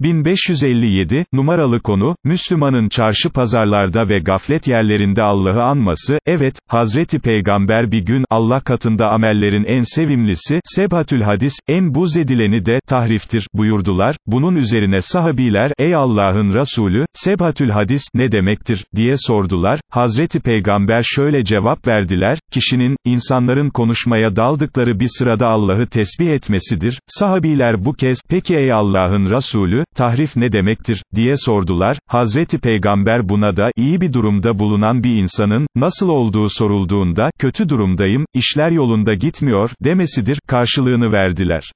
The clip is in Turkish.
1557, numaralı konu, Müslümanın çarşı pazarlarda ve gaflet yerlerinde Allah'ı anması, evet, Hazreti Peygamber bir gün, Allah katında amellerin en sevimlisi, Sebhatül Hadis, en buz edileni de, tahriftir, buyurdular, bunun üzerine sahabiler, ey Allah'ın Resulü, Sebhatül Hadis, ne demektir, diye sordular, Hazreti Peygamber şöyle cevap verdiler, kişinin, insanların konuşmaya daldıkları bir sırada Allah'ı tesbih etmesidir, sahabiler bu kez, peki ey Allah'ın Resulü, tahrif ne demektir, diye sordular, Hazreti Peygamber buna da, iyi bir durumda bulunan bir insanın, nasıl olduğu sorulduğunda, kötü durumdayım, işler yolunda gitmiyor, demesidir, karşılığını verdiler.